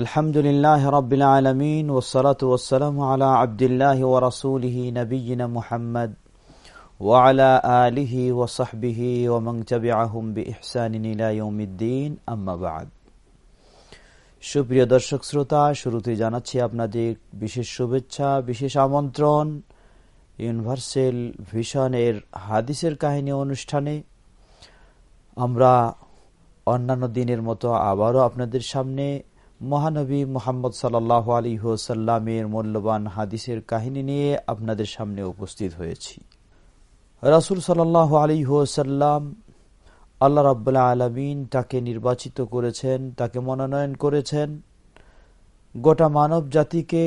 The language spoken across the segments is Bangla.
আলহামদুলিল্লাহ রবিল আলমিন ওসলাত ওসালাম আলা আবদুল্লাহ ও রসুলহি নবীনা মুহাম্মদ ওয়ালা আলিহি ওসাহবিহি ওমং চবি আহম বি ইহসানিলাউমিদ্দিন আম্মাবাদ সুপ্রিয় দর্শক শ্রোতা, শুরুতে জানাচ্ছি আপনাদের বিশেষ শুভেচ্ছা, বিশেষ আমন্ত্রণ ইউনিভার্সেল ভিশনের হাদিসের কাহিনী অনুষ্ঠানে। আমরা অন্যান্য দিনের মতো আবারও আপনাদের সামনে মহানবী মোহাম্মদ সাল্লাহ আলী হোসাল্লামের মূল্যবান হাদিসের কাহিনী নিয়ে আপনাদের সামনে উপস্থিত হয়েছি। রাসুল সাল্লাহ আলী হোসাল্লাম আল্লাহ রাবুল্লাহ আলমিন তাকে নির্বাচিত করেছেন, তাকে মনোনয়ন করেছেন। গোটা মানব জাতিকে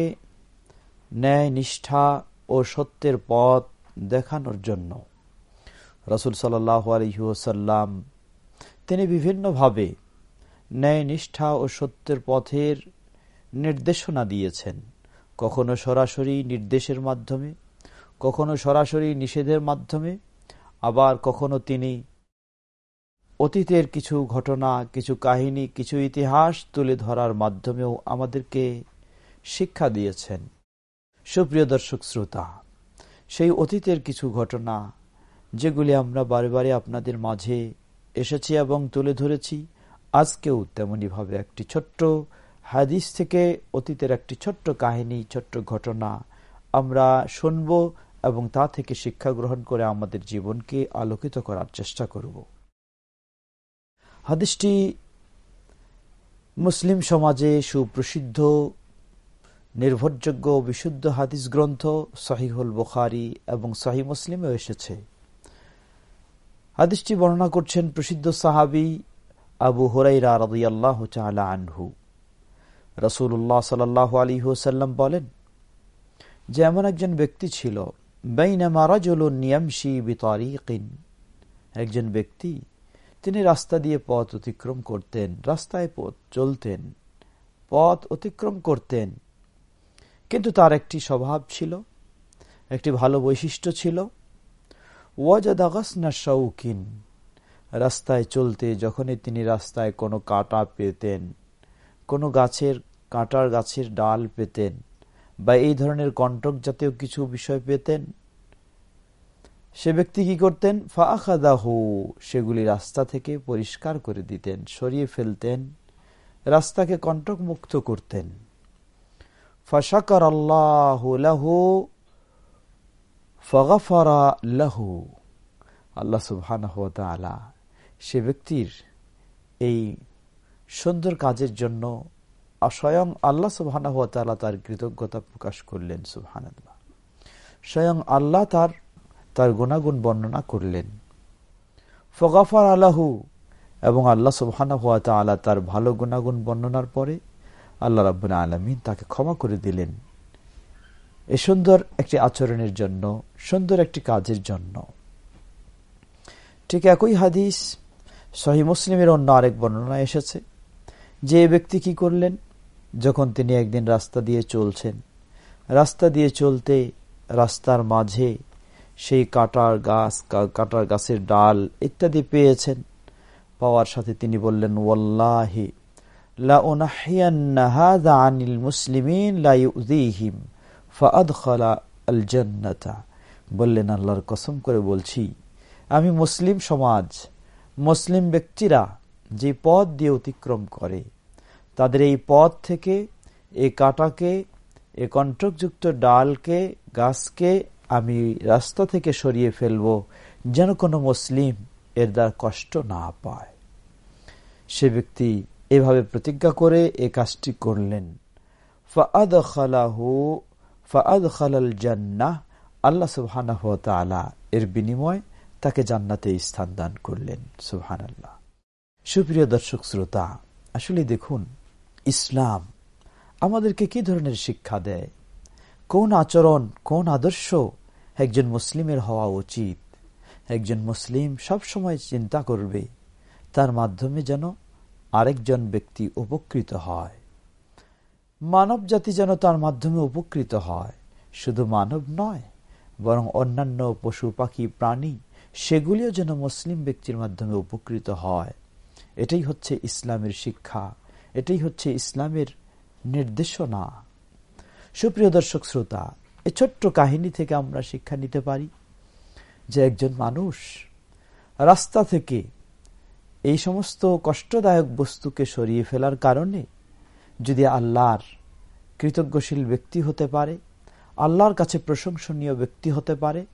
ন্যায়, নিষ্ঠা ও সত্যের পথ দেখানোর জন্য রসুল সাল্লাহ আলহিউসাল্লাম তিনি বিভিন্নভাবে ন্যায় নিষ্ঠা ও সত্যের পথের নির্দেশনা দিয়েছেন। কখনো সরাসরি নির্দেশের মাধ্যমে, কখনো সরাসরি নিষেধের মাধ্যমে, আবার কখনো তিনি অতীতের কিছু ঘটনা, কিছু কাহিনী, কিছু ইতিহাস তুলে ধরার মাধ্যমেও আমাদেরকে শিক্ষা দিয়েছেন। সুপ্রিয় দর্শক শ্রোতা, সেই অতীতের কিছু ঘটনা, যেগুলি আমরা বারে বারে আপনাদের মাঝে এসেছি এবং তুলে ধরেছি আজকেও তেমনইভাবে একটি ছোট্ট হাদিস থেকে অতীতের একটি ছোট্ট কাহিনী, ছোট্ট ঘটনা আমরা শুনব এবং তা থেকে শিক্ষা গ্রহণ করে আমাদের জীবনকে আলোকিত করার চেষ্টা করব। হাদিসটি মুসলিম সমাজে সুপ্রসিদ্ধ, নির্ভরযোগ্য বিশুদ্ধ হাদিস গ্রন্থ সহিহুল বুখারি এবং সহি মুসলিমেও এসেছে। হাদিসটি বর্ণনা করছেন প্রসিদ্ধ সাহাবি আবু হরাইরা রাদিয়াল্লাহু তাআলা আনহু। রাসূলুল্লাহ সাল্লাল্লাহু আলাইহি ওয়াসাল্লাম বলেন যে এমন একজন ব্যক্তি ছিল একজন ব্যক্তি, তিনি রাস্তা দিয়ে পথ অতিক্রম করতেন, রাস্তায় পথ চলতেন, পথ অতিক্রম করতেন। কিন্তু তার একটি স্বভাব ছিল, একটি ভালো বৈশিষ্ট্য ছিল ওয়াজাদাগাসনা শৌকিন রাস্তায় চলতে যখনই তিনি রাস্তায় কোনো কাঁটা পেতেন, কোনো গাছের, কাঁটার গাছের ডাল পেতেন, বা এই ধরনের কণ্টক জাতীয় কিছু বিষয় পেতেন, সে ব্যক্তি কি করতেন? ফাখাদাহু সেগুলি রাস্তা থেকে পরিষ্কার করে দিতেন, সরিয়ে ফেলতেন, রাস্তাকে কণ্টক মুক্ত করতেন। ফাশাকার আল্লাহ লাহু, ফগাফারা লাহু, আল্লাহ সুবহানাহ তাআলা সে ব্যক্তির এই সুন্দর কাজের জন্য স্বয়ং আল্লাহ সুবহানাহ তাআলা তার কৃতজ্ঞতা প্রকাশ করলেন, সুবহানাল্লাহ। স্বয়ং আল্লাহ তার তার গুণাগুণ বর্ণনা করলেন। ফগাফার আলাহু এবং আল্লাহ সুবহানাহ তাআলা তার ভালো গুণাগুণ বর্ণনার পরে আল্লাহ রাব্বুল আলমিন তাকে ক্ষমা করে দিলেন। এ সুন্দর একটি আচরণের জন্য, সুন্দর একটি কাজের জন্য। ঠিক একই হাদিস সহি মুসলিমের অন্য আরেক বর্ণনা এসেছে। যে ব্যক্তি কি করলেন? যখন তিনি একদিন রাস্তা দিয়ে চলছেন। রাস্তা দিয়ে চলতে রাস্তার মাঝে সেই কাটার গাছ কাটার গাছের ডাল ইত্যাদি পেয়েছেন। পাওয়ার সাথে তিনি বললেন জান্নাতা বললেন, আল্লাহর কসম করে বলছি, আমি মুসলিম সমাজ মুসলিম ব্যক্তিরা যে পথ দিয়ে অতিক্রম করে, তাদের এই পথ থেকে এই কাটাকে, এ কণ্ঠকযুক্ত ডালকে, গাছকে আমি রাস্তা থেকে সরিয়ে ফেলব, যেন কোনো মুসলিম এর দ্বার কষ্ট না পায়। সে ব্যক্তি এভাবে প্রতিজ্ঞা করে এ কাজটি করলেন। ফাদ খালাহু ফাদ খালাল জান্নাহ আল্লাহ তাআলা এর বিনিময় তাকে জান্নাতে স্থান দান করলেন সুবহান আল্লাহ সুপ্রিয় দর্শক শ্রোতা, আসলে দেখুন, ইসলাম আমাদেরকে কি ধরনের শিক্ষা দেয়? কোন আচরণ, কোন আদর্শ একজন মুসলিমের হওয়া উচিত? একজন মুসলিম সব সময় চিন্তা করবে, তার মাধ্যমে যেন আরেকজন ব্যক্তি উপকৃত হয়। মানব জাতি যেন তার মাধ্যমে উপকৃত হয়। শুধু মানব নয়, বরং অন্যান্য পশু পাখি, প্রাণী সেগুলিও যেন মুসলিম ব্যক্তির মাধ্যমে উপকৃত হয়। এটাই হচ্ছে ইসলামের শিক্ষা। এটাই হচ্ছে ইসলামের নির্দেশনা। সুপ্রিয় দর্শক শ্রোতা, এ ছোট্ট কাহিনী থেকে আমরা শিক্ষা নিতে পারি যে একজন মানুষ রাস্তা থেকে এই সমস্ত কষ্টদায়ক বস্তুকে সরিয়ে ফেলার কারণে যদি আল্লাহর কৃতজ্ঞশীল ব্যক্তি হতে পারে, আল্লাহর কাছে প্রশংসনীয় ব্যক্তি হতে পারে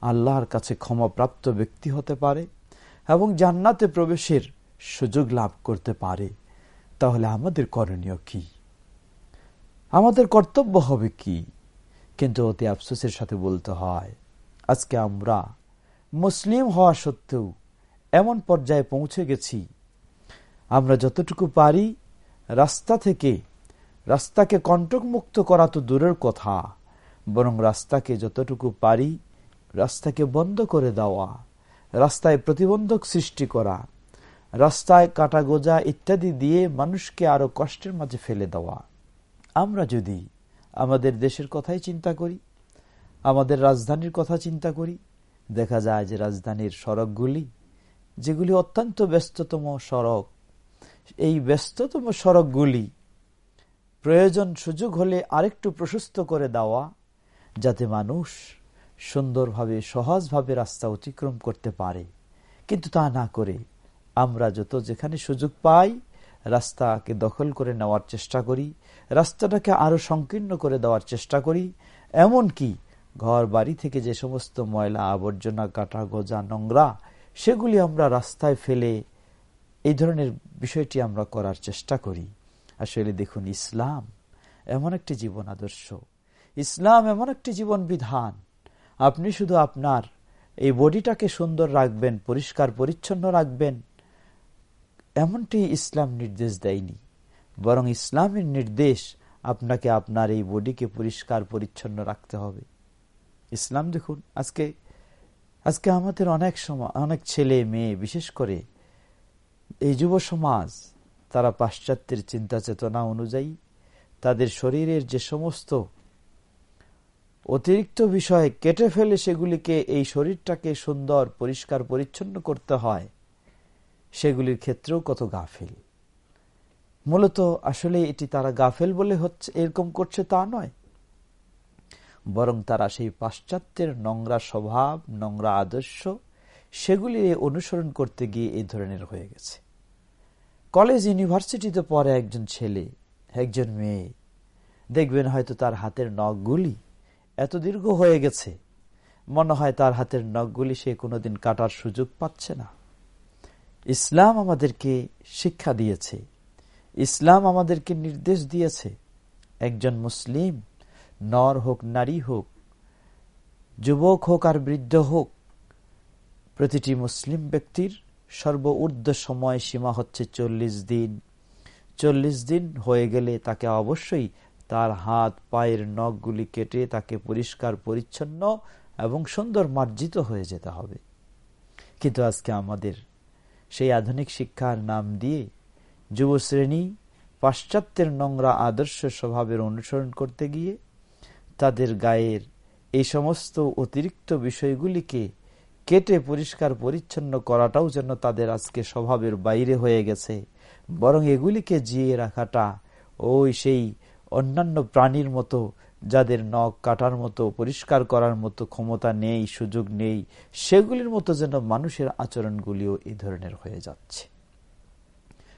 আল্লাহর কাছে ক্ষমাপ্রাপ্ত ব্যক্তি হতে পারে এবং জান্নাতে প্রবেশের সুযোগ লাভ করতে পারে। তাহলে আমাদের করণীয় কি? আমাদের কর্তব্য হবে কি? কিন্তু অতি আফসোসের সাথে বলতে হয়, আজকে আমরা মুসলিম হওয়া সত্ত্বেও এমন পর্যায়ে পৌঁছে গেছি। আমরা যতটুকু পারি রাস্তা থেকে, রাস্তাকে কণ্টকমুক্ত করা তো দূরের কথা, বরং রাস্তাকে যতটুকু পারি রাস্তাকে বন্ধ করে দেওয়া, রাস্তায় প্রতিবন্ধক সৃষ্টি করা, রাস্তায় কাটা গোজা ইত্যাদি দিয়ে মানুষকে আরও কষ্টের মাঝে ফেলে দেওয়া। আমরা যদি আমাদের দেশের কথাই চিন্তা করি, আমাদের রাজধানীর কথা চিন্তা করি, দেখা যায় যে রাজধানীর সড়কগুলি, যেগুলি অত্যন্ত ব্যস্ততম সড়ক, এই ব্যস্ততম সড়কগুলি প্রয়োজন সুযোগ হলে আরেকটু প্রশস্ত করে দেওয়া, যাতে মানুষ সুন্দরভাবে, সহজভাবে রাস্তা অতিক্রম করতে পারে। কিন্তু তা না করে আমরা যত যেখানে সুযোগ পাই রাস্তাকে দখল করে নেওয়ার চেষ্টা করি, রাস্তাটাকে আরও সংকীর্ণ করে দেওয়ার চেষ্টা করি এমন কি ঘর বাড়ি থেকে যে সমস্ত ময়লা আবর্জনা, কাটা, গোজা, নোংরা, সেগুলি আমরা রাস্তায় ফেলে এই ধরনের বিষয়টি আমরা করার চেষ্টা করি। আসলে দেখুন, ইসলাম এমন একটি জীবন আদর্শ। ইসলাম এমন একটি জীবন বিধান আপনি শুধু আপনার এই বডিটাকে সুন্দর রাখবেন, পরিষ্কার, পরিচ্ছন্ন রাখবেন। এমনটি ইসলাম নির্দেশ দেয়নি। বরং ইসলামের নির্দেশ আপনাকে আপনার এই বডিকে পরিষ্কার, পরিচ্ছন্ন রাখতে হবে। ইসলাম দেখুন, আজকে আজকে আমাদের অনেক সময়, অনেক ছেলে মেয়ে, বিশেষ করে এই যুব সমাজ, তারা পাশ্চাত্যের চিন্তা চেতনা অনুযায়ী তাদের শরীরের যে সমস্ত অতিরিক্ত বিষয় কেটে ফেলে সেগুলিকে এই শরীরটাকে সুন্দর, পরিষ্কার, পরিচ্ছন্ন করতে হয়। সেগুলির ক্ষেত্রেও কত গাফেল। মূলত আসলে এটি তারা গাফেল বলে হচ্ছে, এরকম করছে তা নয়। বরং তারা সেই পাশ্চাত্যের নোংরা স্বভাব, নোংরা আদর্শ, সেগুলি অনুসরণ করতে গিয়ে এই ধরনের হয়ে গেছে। কলেজ ইউনিভার্সিটিতে পরে একজন ছেলে, একজন মেয়ে। দেখবেন হয়তো তার হাতের নখগুলি এত দীর্ঘ হয়ে গেছে। মনে হয় তার হাতের নখগুলি সে কোনোদিন কাটার সুযোগ পাচ্ছে না। ইসলাম আমাদেরকে শিক্ষা দিয়েছে। ইসলাম আমাদেরকে নির্দেশ দিয়েছে। একজন মুসলিম, নর হোক, নারী হোক, যুবক হোক আর বৃদ্ধ হোক, প্রতিটি মুসলিম ব্যক্তির সর্ব ঊর্ধ্ব সময় সীমা হচ্ছে চল্লিশ দিন। চল্লিশ দিন হয়ে গেলে তাকে অবশ্যই তার হাত, পায়ের নখগুলি কেটে তাকে পরিষ্কার, পরিচ্ছন্ন এবং সুন্দর মার্জিত হয়ে যেতে হবে। কিন্তু আজকে আমাদের সেই আধুনিক শিক্ষার নাম দিয়ে যুবশ্রেণী পাশ্চাত্যের নোংরা আদর্শ স্বভাবের অনুসরণ করতে গিয়ে তাদের গায়ের এই সমস্ত অতিরিক্ত বিষয়গুলিকে কেটে পরিষ্কার, পরিচ্ছন্ন করাটাও যেন তাদের আজকে স্বভাবের বাইরে হয়ে গেছে। বরং এগুলিকে জিয়ে রাখাটা ওই সেই অন্যান্য প্রাণীর মতো, যাদের নখ কাটার মতো, পরিষ্কার করার মতো ক্ষমতা নেই, সুযোগ নেই, সেগুলির মতো যেন মানুষের আচরণগুলিও এই ধরনের হয়ে যাচ্ছে।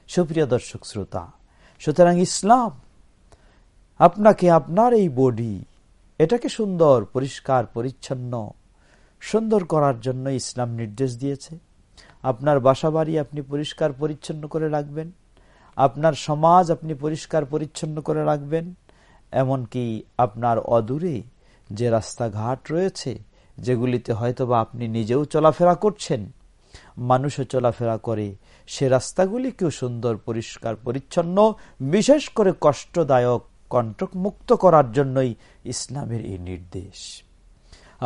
সুপ্রিয় দর্শক শ্রোতা, সুতরাং ইসলাম, আপনাকে আপনার এই বডি, এটাকে সুন্দর, পরিষ্কার, পরিচ্ছন্ন, সুন্দর করার জন্য ইসলাম নির্দেশ দিয়েছে। আপনার বাসা বাড়ি আপনি পরিষ্কার, পরিচ্ছন্ন করে রাখবেন। আপনার সমাজ আপনি পরিষ্কার পরিচ্ছন্ন করে রাখবেন, এমনকি আপনার অদূরে যে রাস্তাঘাট রয়েছে, যেগুলিতে হয়তোবা আপনি নিজেও চলাফেরা করছেন, মানুষও চলাফেরা করে, সে রাস্তাগুলিকেও সুন্দর, পরিষ্কার, পরিচ্ছন্ন, বিশেষ করে কষ্টদায়ক কণ্টক মুক্ত করার জন্যই ইসলামের এই নির্দেশ।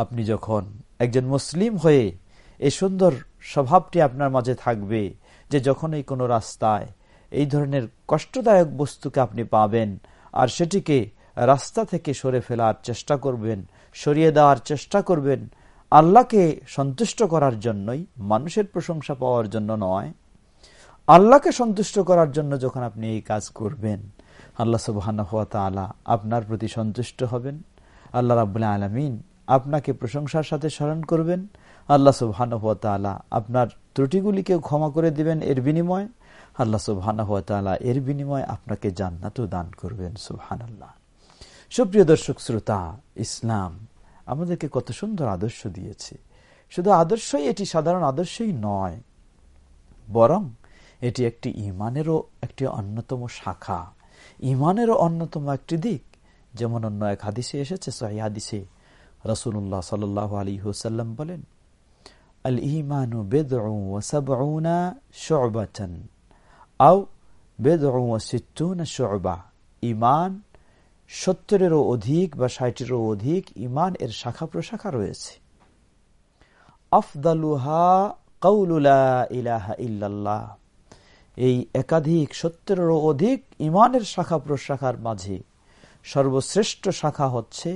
আপনি যখন একজন মুসলিম হয়ে এই সুন্দর স্বভাবটি আপনার মাঝে থাকবে, যে যখনই কোনো রাস্তায় এই ধরনের কষ্টদায়ক বস্তুকে আপনি পাবেন আর সেটিকে রাস্তা থেকে সরে ফেলার চেষ্টা করবেন, সরিয়ে দেওয়ার চেষ্টা করবেন আল্লাহকে সন্তুষ্ট করার জন্যই, মানুষের প্রশংসা পাওয়ার জন্য নয়। আল্লাহকে সন্তুষ্ট করার জন্য যখন আপনি এই কাজ করবেন, আল্লাহ সুবাহ আপনার প্রতি সন্তুষ্ট হবেন। আল্লাহ রাবুল্লাহ আলমিন আপনাকে প্রশংসার সাথে স্মরণ করবেন। আল্লাহ সুবহান আপনার ত্রুটিগুলিকে ক্ষমা করে দিবেন এর বিনিময়। আল্লাহ সুবহান এর বিনিময়ে আপনাকে জান্নাতও দান করবেন সুবহান আল্লাহ সুপ্রিয় দর্শক, শ্রোতা, ইসলাম আমাদেরকে কত সুন্দর আদর্শ দিয়েছে। শুধু আদর্শই, এটি সাধারণ আদর্শই নয়, বরং এটি একটি ইমানেরও একটি অন্যতম শাখা। ইমানেরও অন্যতম একটি দিক। যেমন অন্য এক হাদিসে এসেছে, সহি হাদিসে রসুল্লাহ সাল আলী হুসাল্লাম বলেন আল ইমানু বেদউনা শোবাচন আও বেদউনা শোবা। ইমান সত্তরেরও অধিক বা ষাটেরও অধিক ইমান এর শাখা প্রশাখা রয়েছে। আফদালুহা কৌলুলা ইলাহা ইল্লাল্লাহ। এই একাধিক সত্তরেরও অধিক ইমানের শাখা প্রশাখার মাঝে সর্বশ্রেষ্ঠ শাখা হচ্ছে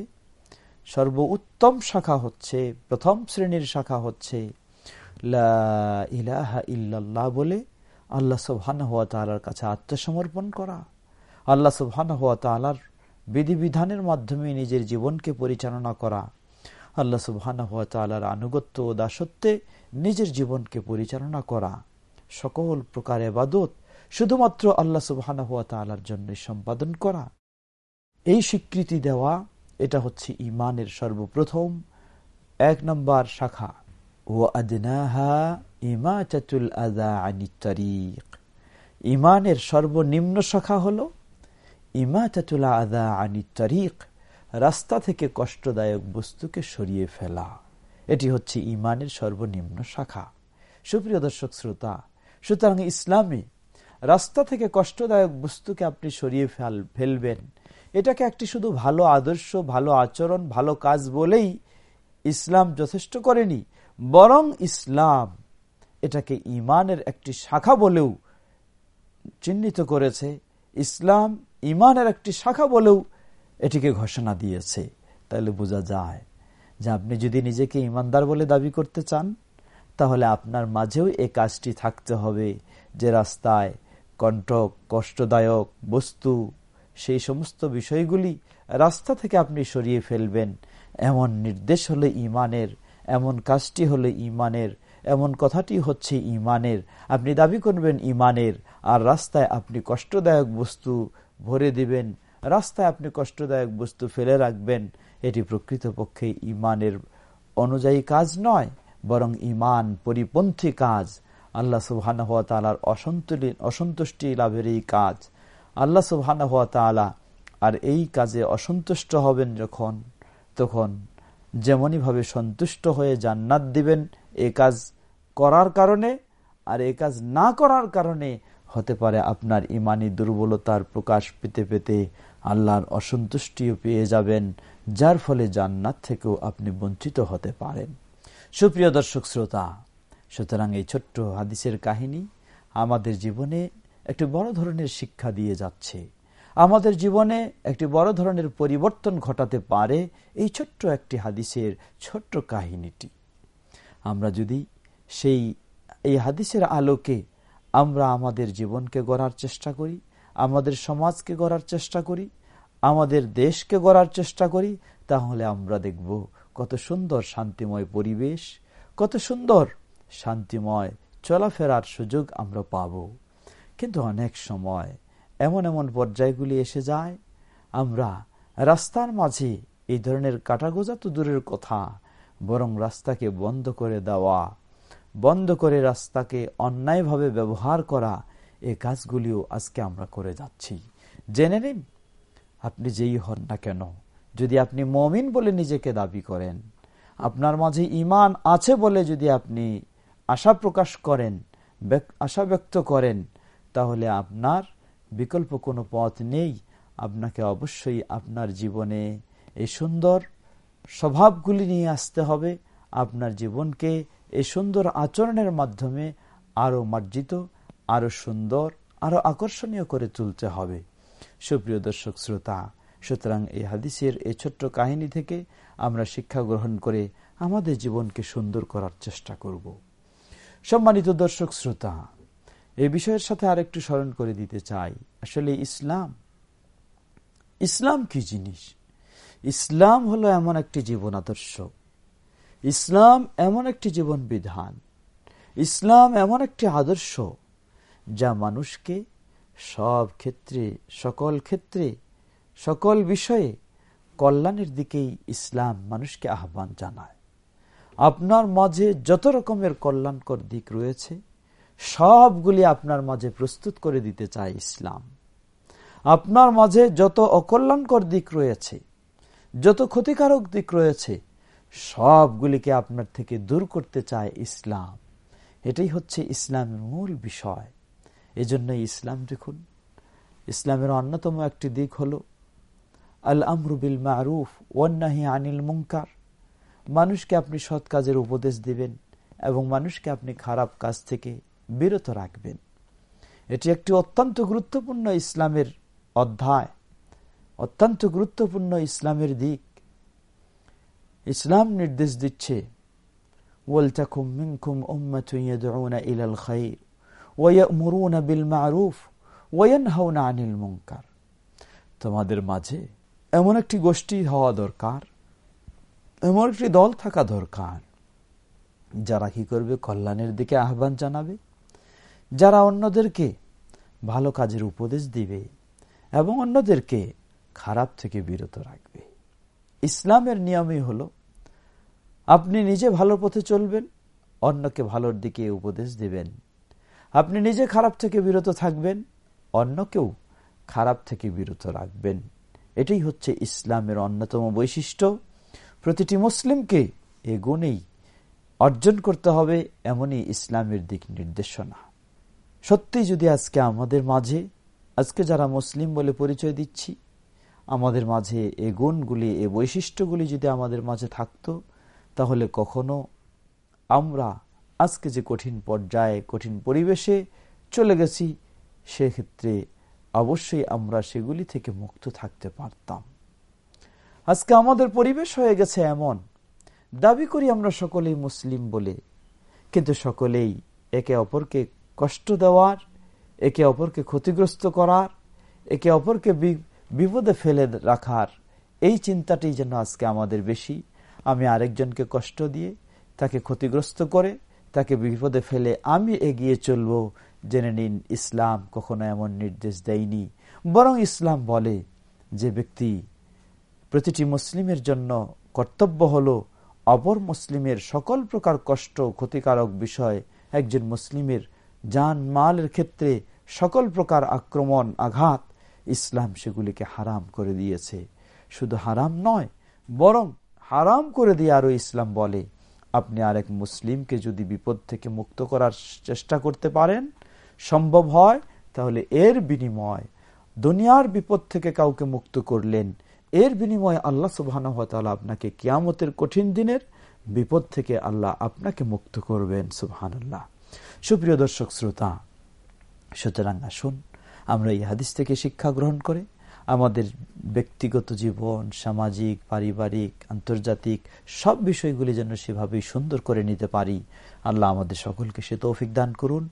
সর্ব উত্তম শাখা হচ্ছে, প্রথম শ্রেণির শাখা হচ্ছে লা ইলাহা ইল্লাল্লাহ বলে আল্লাহ সুবহান হওয়া তালার কাছে আত্মসমর্পণ করা। আল্লাহ সুবহান হওয়া তালার বিধিবিধানের মাধ্যমে নিজের জীবনকে পরিচালনা করা। আল্লাহ সুবহান হওয়া তালার আনুগত্য ও দাসত্বে নিজের জীবনকে পরিচালনা করা। সকল প্রকার এবাদত শুধুমাত্র আল্লাহ সুবহান হওয়া তালার জন্য সম্পাদন করা। এই স্বীকৃতি দেওয়া, এটা হচ্ছে ইমানের সর্বপ্রথম এক নম্বর শাখা। ও আদনাহা ইমাচাতুল আদা আনিতারিক ইমানের সর্বনিম্ন শাখা হল ইমাচাতুল আদা আনিতারিক রাস্তা থেকে কষ্টদায়ক বস্তুকে সরিয়ে ফেলা। এটি হচ্ছে ইমানের সর্বনিম্ন শাখা। সুপ্রিয় দর্শক শ্রোতা, সুতরাং ইসলামে রাস্তা থেকে কষ্টদায়ক বস্তুকে আপনি সরিয়ে ফেলবেন, এটাকে একটি শুধু ভালো আদর্শ, ভালো আচরণ, ভালো কাজ বলেই ইসলাম যথেষ্ট করেনি, বরং ইসলাম এটাকে ইমানের একটি শাখা বলেও চিহ্নিত করেছে। ইসলাম ইমানের একটি শাখা বলেও এটিকে ঘোষণা দিয়েছে। তাহলে বোঝা যায় যে আপনি যদি নিজেকে ইমানদার বলে দাবি করতে চান, তাহলে আপনার মাঝেও এ কাজটি থাকতে হবে যে রাস্তায় কণ্ঠক কষ্টদায়ক বস্তু, সেই সমস্ত বিষয়গুলি রাস্তা থেকে আপনি সরিয়ে ফেলবেন। এমন নির্দেশ হলে ইমানের এমন কাজটি হলে ইমানের এমন কথাটি হচ্ছে ইমানের। আপনি দাবি করবেন ইমানের, আর রাস্তায় আপনি কষ্টদায়ক বস্তু ভরে দিবেন, রাস্তায় আপনি কষ্টদায়ক বস্তু ফেলে রাখবেন, এটি প্রকৃতপক্ষে ইমানের অনুযায়ী কাজ নয়, বরং ইমান পরিপন্থী কাজ। আল্লাহ সুবহান হওয়া তালার অসন্তুলিন অসন্তুষ্টি লাভের এই কাজ। আল্লাহ সুবহান হওয়া তালা আর এই কাজে অসন্তুষ্ট হবেন যখন তখন যেমনইভাবে সন্তুষ্ট হয়ে জান্নাত দিবেন, এ কাজ করার কারণে আর এ কাজ না করার কারণে হতে পারে আপনার ইমানি দুর্বলতার প্রকাশ পেতে পেতে আল্লাহর অসন্তুষ্টিও পেয়ে যাবেন, যার ফলে জান্নাত থেকেও আপনি বঞ্চিত হতে পারেন। সুপ্রিয় দর্শক শ্রোতা, সুতরাং এই ছোট্ট হাদিসের কাহিনী আমাদের জীবনে একটি বড় ধরনের শিক্ষা দিয়ে যাচ্ছে। আমাদের জীবনে একটি বড় ধরনের পরিবর্তন ঘটাতে পারে এই ছোট্ট একটি হাদিসের ছোট্ট কাহিনীটি। আমরা যদি সেই, এই হাদিসের আলোকে আমরা আমাদের জীবনকে গড়ার চেষ্টা করি, আমাদের সমাজকে গড়ার চেষ্টা করি, আমাদের দেশকে গড়ার চেষ্টা করি, তাহলে আমরা দেখব কত সুন্দর শান্তিময় পরিবেশ, কত সুন্দর শান্তিময় চলাফেরার সুযোগ আমরা পাব। কিন্তু অনেক সময় এমন এমন পর্যায়গুলি এসে যায়, আমরা রাস্তার মাঝে এই ধরনের কাটাগোজা তো দূরের কথা, বরং রাস্তাকে বন্ধ করে দেওয়া বন্ধ করে রাস্তাকে অন্যায়ভাবে ব্যবহার করা এই কাজগুলিও আজকে আমরা করে যাচ্ছি। জেনে নিন, আপনি যেই হন না কেন? যদি আপনি মমিন বলে নিজেকে দাবি করেন, আপনার মাঝে ইমান আছে বলে যদি আপনি আশা প্রকাশ করেন আশা ব্যক্ত করেন, তাহলে আপনার বিকল্প কোনো পথ নেই। আপনাকে অবশ্যই আপনার জীবনে এই সুন্দর স্বভাবগুলি নিয়ে আসতে হবে। আপনার জীবনকে এই সুন্দর আচরণের মাধ্যমে আরও মার্জিত আরও সুন্দর আরও আকর্ষণীয় করে তুলতে হবে। সুপ্রিয় দর্শক শ্রোতা, সুতরাং এই হাদিসের এই ছোট্ট কাহিনী থেকে আমরা শিক্ষা গ্রহণ করে আমাদের জীবনকে সুন্দর করার চেষ্টা করব। সম্মানিত দর্শক শ্রোতা, এই বিষয়ের সাথে আরেকটু স্মরণ করে দিতে চাই। আসলে ইসলাম ইসলাম কি জিনিস? ইসলাম হলো এমন একটি জীবন আদর্শ। ইসলাম এমন একটি জীবন বিধান ইসলাম এমন একটি আদর্শ যা মানুষকে সব ক্ষেত্রে, সকল ক্ষেত্রে, সকল বিষয়ে কল্যাণের দিকেই ইসলাম মানুষকে আহ্বান জানায়। আপনার মাঝে যত রকমের কল্যাণকর দিক রয়েছে, সবগুলি আপনার মাঝে প্রস্তুত করে দিতে চায় ইসলাম। আপনার মাঝে যত অকল্যাণকর দিক রয়েছে, যত ক্ষতিকারক দিক রয়েছে সবগুলিকে আপনার থেকে দূর করতে চায় ইসলাম। এটাই হচ্ছে ইসলামের মূল বিষয়। এজন্য ইসলাম দেখুন, ইসলামের অন্যতম একটি দিক হল আল আমরুবিল মারুফ ওয়ান্নাহি আনিল মুঙ্কার মানুষকে আপনি সৎ কাজের উপদেশ দিবেন এবং মানুষকে আপনি খারাপ কাজ থেকে বিরত রাখবেন। এটি একটি অত্যন্ত গুরুত্বপূর্ণ ইসলামের অধ্যায়, অত্যন্ত গুরুত্বপূর্ণ ইসলামের দিক। ইসলাম নির্দেশ দিচ্ছে তোমাদের মাঝে এমন একটি গোষ্ঠী হওয়া দরকার, এমন একটি দল থাকা দরকার, যারা কি করবে? কল্যাণের দিকে আহ্বান জানাবে, যারা অন্যদেরকে ভালো কাজের উপদেশ দিবে এবং অন্যদেরকে খারাপ থেকে বিরত রাখবে। ইসলামের নিয়মই হলো আপনি নিজে ভালো পথে চলবেন, অন্যকে ভালোর দিকে উপদেশ দিবেন। আপনি নিজে খারাপ থেকে বিরত থাকবেন, অন্যকেও খারাপ থেকে বিরত রাখবেন। এটাই হচ্ছে ইসলামের অন্যতম বৈশিষ্ট্য। প্রতিটি মুসলিমকে এ গুণেই অর্জন করতে হবে, এমনই ইসলামের দিক নির্দেশনা। সত্যি যদি আজকে আমাদের মাঝে, আজকে যারা মুসলিম বলে পরিচয় দিচ্ছি, আমাদের মাঝে এ গুণগুলি, এ বৈশিষ্ট্যগুলি যদি আমাদের মাঝে থাকত তাহলে কখনো আমরা আজকে যে কঠিন পর্যায়ে, কঠিন পরিবেশে চলে গেছি, সেক্ষেত্রে অবশ্যই আমরা সেগুলি থেকে মুক্ত থাকতে পারতাম। আজকে আমাদের পরিবেশ হয়ে গেছে এমন। দাবি করি আমরা সকলেই মুসলিম বলে। কিন্তু সকলেই একে অপরকে কষ্ট দেওয়ার, একে অপরকে ক্ষতিগ্রস্ত করার, একে অপরকে বিপদে ফেলে রাখার এই চিন্তাটি যেন আজকে আমাদের বেশি। আমি আরেকজনকে কষ্ট দিয়ে, তাকে ক্ষতিগ্রস্ত করে, তাকে বিপদে ফেলে আমি এগিয়ে চলব, জেনে নিন ইসলাম কখনো এমন নির্দেশ দেয়নি। বরং ইসলাম বলে যে ব্যক্তি প্রতিটি মুসলিমের জন্য কর্তব্য হল অপর মুসলিমের সকল প্রকার কষ্ট ক্ষতিকারক বিষয়, একজন মুসলিমের যান মালের ক্ষেত্রে সকল প্রকার আক্রমণ, আঘাত, ইসলাম সেগুলিকে হারাম করে দিয়েছে। শুধু হারাম নয়, বরং হারাম করে দিয়ে আরও ইসলাম বলে। আপনি আরেক মুসলিমকে যদি বিপদ থেকে মুক্ত করার চেষ্টা করতে পারেন, সম্ভব হয়, তাহলে এর বিনিময় দুনিয়ার বিপদ থেকে কাউকে মুক্ত করলেন। এর বিনিময়ে আল্লাহ সুবাহ আপনাকে কিয়ামতের কঠিন দিনের বিপদ থেকে আল্লাহ আপনাকে মুক্ত করবেন সুবহান আল্লাহ সুপ্রিয় দর্শক, শ্রোতা, সুতরাং আসুন, আমরা এই হাদিস থেকে শিক্ষা গ্রহণ করে আমাদের ব্যক্তিগত জীবন, সামাজিক, পারিবারিক, আন্তর্জাতিক, সব বিষয়গুলি যেন সেভাবেই সুন্দর করে নিতে পারি। আল্লাহ আমাদের সকলকে সে তৌফিক দান করুন।